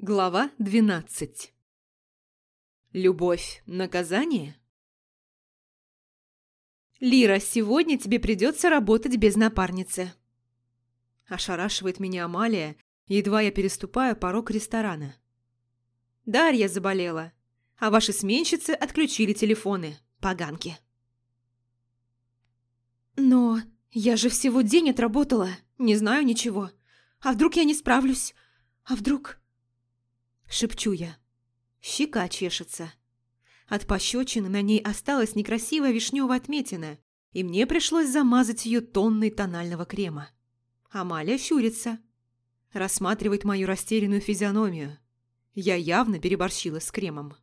Глава 12 Любовь – наказание? «Лира, сегодня тебе придется работать без напарницы». Ошарашивает меня Амалия, едва я переступаю порог ресторана. Дарья заболела, а ваши сменщицы отключили телефоны, поганки. «Но я же всего день отработала, не знаю ничего. А вдруг я не справлюсь? А вдруг...» Шепчу я. Щека чешется. От пощечины на ней осталась некрасивая вишневая отметина, и мне пришлось замазать ее тонной тонального крема. Амалия щурится. Рассматривает мою растерянную физиономию. Я явно переборщила с кремом.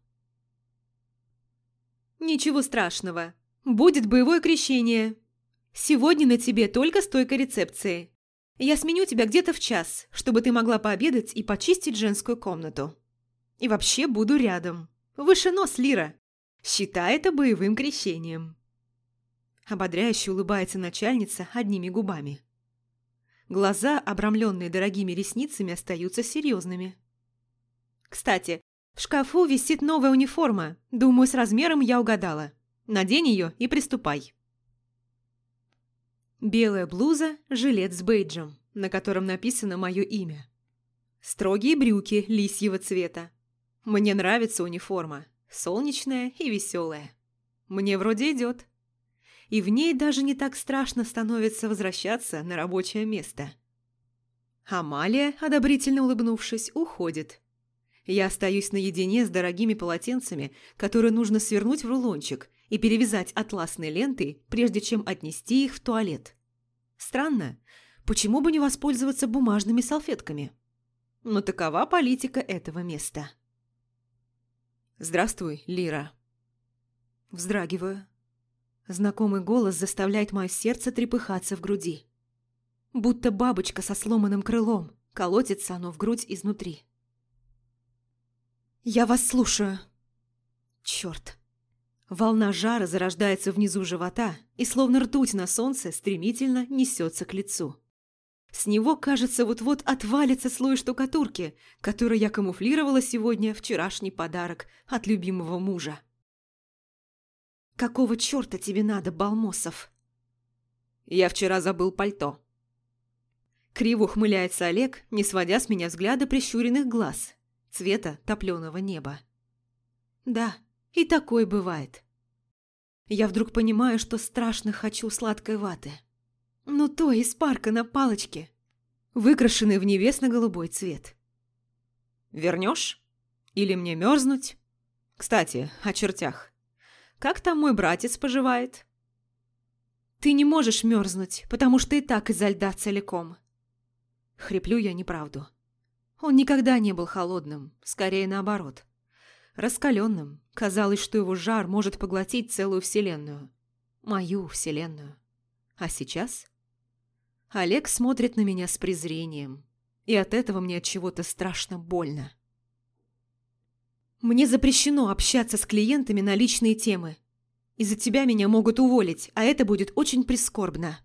«Ничего страшного. Будет боевое крещение. Сегодня на тебе только стойка рецепции. Я сменю тебя где-то в час, чтобы ты могла пообедать и почистить женскую комнату. И вообще буду рядом. Выше нос, Лира. Считай это боевым крещением. Ободряюще улыбается начальница одними губами. Глаза, обрамленные дорогими ресницами, остаются серьезными. Кстати, в шкафу висит новая униформа. Думаю, с размером я угадала. Надень ее и приступай. Белая блуза, жилет с бейджем, на котором написано мое имя. Строгие брюки лисьего цвета. Мне нравится униформа, солнечная и веселая. Мне вроде идет. И в ней даже не так страшно становится возвращаться на рабочее место. Амалия, одобрительно улыбнувшись, уходит. Я остаюсь наедине с дорогими полотенцами, которые нужно свернуть в рулончик и перевязать атласной лентой, прежде чем отнести их в туалет. Странно, почему бы не воспользоваться бумажными салфетками? Но такова политика этого места. «Здравствуй, Лира». Вздрагиваю. Знакомый голос заставляет мое сердце трепыхаться в груди. Будто бабочка со сломанным крылом, колотится оно в грудь изнутри. «Я вас слушаю». Черт. Волна жара зарождается внизу живота и, словно ртуть на солнце, стремительно несется к лицу. С него, кажется, вот-вот отвалится слой штукатурки, который я камуфлировала сегодня вчерашний подарок от любимого мужа. «Какого черта тебе надо, Балмосов?» «Я вчера забыл пальто». Криво ухмыляется Олег, не сводя с меня взгляда прищуренных глаз, цвета топленого неба. «Да, и такое бывает. Я вдруг понимаю, что страшно хочу сладкой ваты. Ну то из парка на палочке, выкрашенной в небесно-голубой цвет. Вернешь? Или мне мерзнуть? Кстати, о чертях. Как там мой братец поживает? Ты не можешь мерзнуть, потому что и так изо льда целиком. Хриплю я неправду. Он никогда не был холодным, скорее наоборот раскаленным. Казалось, что его жар может поглотить целую вселенную. Мою вселенную. А сейчас? Олег смотрит на меня с презрением. И от этого мне от чего-то страшно больно. Мне запрещено общаться с клиентами на личные темы. Из-за тебя меня могут уволить, а это будет очень прискорбно.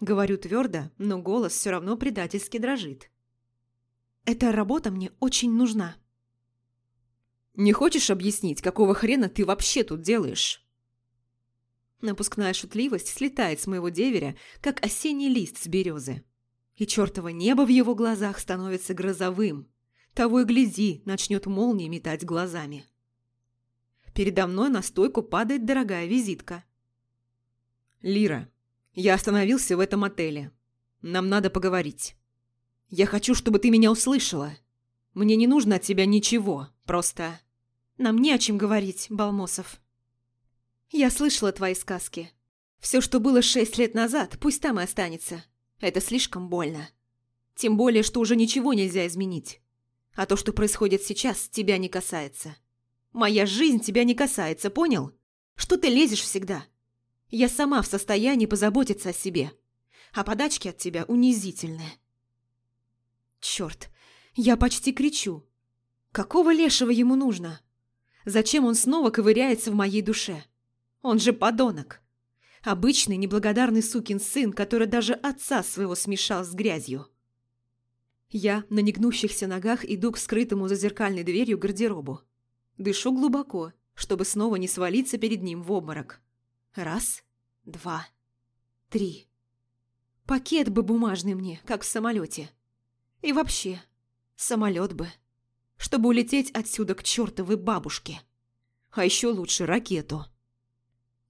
Говорю твердо, но голос все равно предательски дрожит. Эта работа мне очень нужна. Не хочешь объяснить, какого хрена ты вообще тут делаешь?» Напускная шутливость слетает с моего деверя, как осенний лист с березы. И чертово небо в его глазах становится грозовым. Того и гляди, начнет молнии метать глазами. Передо мной на стойку падает дорогая визитка. «Лира, я остановился в этом отеле. Нам надо поговорить. Я хочу, чтобы ты меня услышала. Мне не нужно от тебя ничего, просто... Нам не о чем говорить, Балмосов. Я слышала твои сказки. Все, что было шесть лет назад, пусть там и останется. Это слишком больно. Тем более, что уже ничего нельзя изменить. А то, что происходит сейчас, тебя не касается. Моя жизнь тебя не касается, понял? Что ты лезешь всегда? Я сама в состоянии позаботиться о себе. А подачки от тебя унизительные. Черт, я почти кричу. Какого лешего ему нужно? Зачем он снова ковыряется в моей душе? Он же подонок. Обычный неблагодарный сукин сын, который даже отца своего смешал с грязью. Я на негнущихся ногах иду к скрытому за зеркальной дверью гардеробу. Дышу глубоко, чтобы снова не свалиться перед ним в обморок. Раз, два, три. Пакет бы бумажный мне, как в самолете. И вообще, самолет бы. Чтобы улететь отсюда к чертовой бабушке. А еще лучше ракету.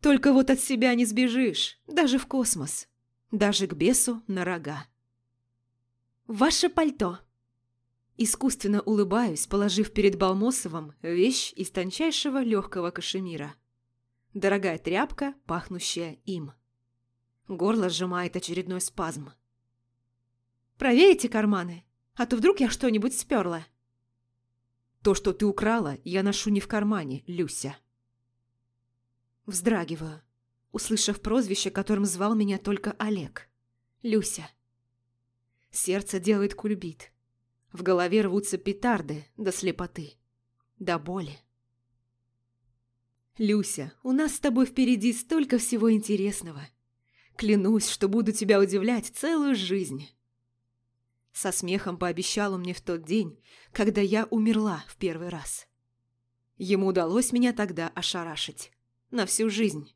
Только вот от себя не сбежишь, даже в космос. Даже к бесу на рога. «Ваше пальто!» Искусственно улыбаюсь, положив перед Балмосовым вещь из тончайшего легкого кашемира. Дорогая тряпка, пахнущая им. Горло сжимает очередной спазм. «Проверите карманы, а то вдруг я что-нибудь сперла». «То, что ты украла, я ношу не в кармане, Люся». Вздрагиваю, услышав прозвище, которым звал меня только Олег. Люся. Сердце делает кульбит. В голове рвутся петарды до слепоты, до боли. Люся, у нас с тобой впереди столько всего интересного. Клянусь, что буду тебя удивлять целую жизнь. Со смехом пообещал он мне в тот день, когда я умерла в первый раз. Ему удалось меня тогда ошарашить. На всю жизнь.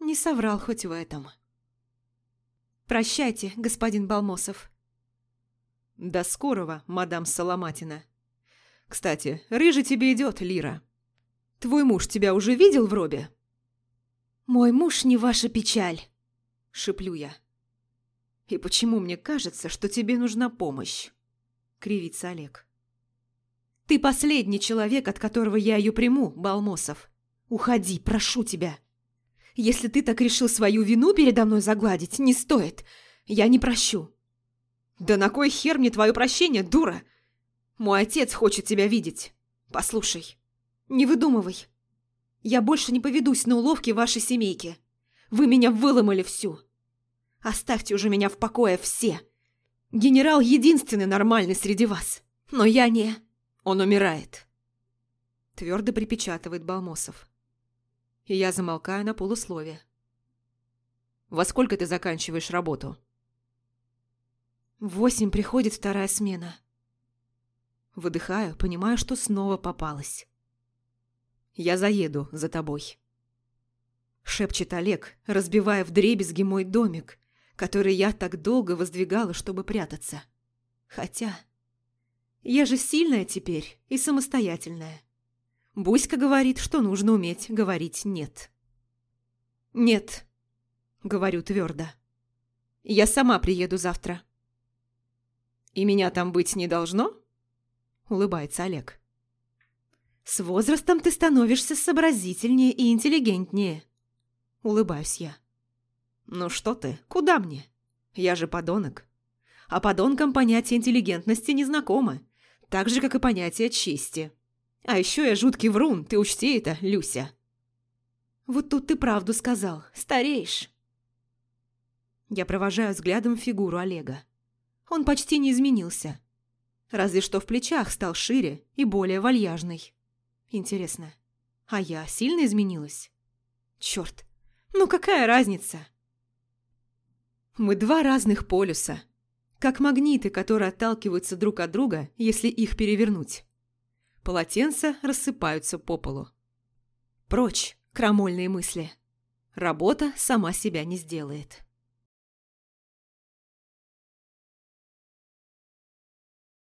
Не соврал хоть в этом. «Прощайте, господин Балмосов», «До скорого, мадам Соломатина. Кстати, рыжий тебе идет, Лира. Твой муж тебя уже видел в робе?» «Мой муж не ваша печаль», — шеплю я. «И почему мне кажется, что тебе нужна помощь?» — кривится Олег. «Ты последний человек, от которого я ее приму, Балмосов. Уходи, прошу тебя. Если ты так решил свою вину передо мной загладить, не стоит. Я не прощу. «Да на кой хер мне твое прощение, дура? Мой отец хочет тебя видеть. Послушай, не выдумывай. Я больше не поведусь на уловки вашей семейки. Вы меня выломали всю. Оставьте уже меня в покое все. Генерал единственный нормальный среди вас. Но я не... Он умирает». Твердо припечатывает Балмосов. И я замолкаю на полуслове. «Во сколько ты заканчиваешь работу?» В восемь приходит вторая смена. Выдыхаю, понимаю, что снова попалась. «Я заеду за тобой», — шепчет Олег, разбивая вдребезги мой домик, который я так долго воздвигала, чтобы прятаться. Хотя... Я же сильная теперь и самостоятельная. Буська говорит, что нужно уметь говорить «нет». «Нет», — говорю твердо. «Я сама приеду завтра». «И меня там быть не должно?» – улыбается Олег. «С возрастом ты становишься сообразительнее и интеллигентнее», – улыбаюсь я. «Ну что ты, куда мне? Я же подонок. А подонкам понятие интеллигентности не знакомо, так же, как и понятие чести. А еще я жуткий врун, ты учти это, Люся». «Вот тут ты правду сказал, стареешь». Я провожаю взглядом фигуру Олега. Он почти не изменился. Разве что в плечах стал шире и более вальяжный. Интересно, а я сильно изменилась? Черт, ну какая разница? Мы два разных полюса. Как магниты, которые отталкиваются друг от друга, если их перевернуть. Полотенца рассыпаются по полу. Прочь, крамольные мысли. Работа сама себя не сделает.